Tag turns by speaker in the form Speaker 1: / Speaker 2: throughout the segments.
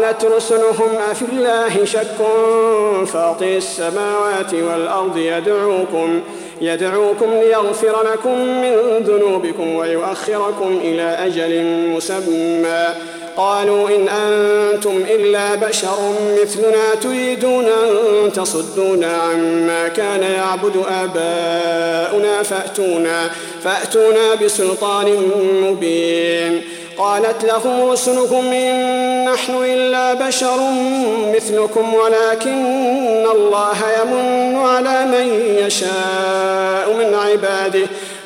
Speaker 1: قالت رسلهم أفي الله شك؟ فاطر السماوات والأرض يدعوكم يدعوكم ليغفر لكم من ذنوبكم ويؤخركم إلى أجل مسمى. قالوا إن أنتم إلا بشر مثلنا تريدون أن تصدونا عما كان يعبد آباؤنا فأتونا فأتونا بسلطان مبين. قالت لهم رسلكم إن نحن إلا بشر مثلكم ولكن الله يمن على من يشاء من عباده.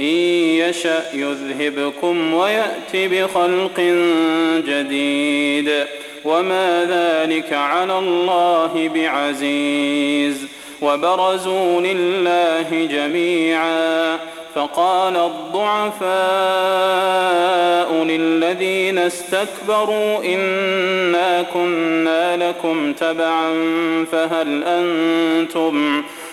Speaker 2: إن يشأ يذهبكم ويأت بخلق جديد. وما ذلك على الله بعزيز. وبرزوا لله جميعا. فقال الضعفاء للذين استكبروا إنا كنا لكم تبعا فهل أنتم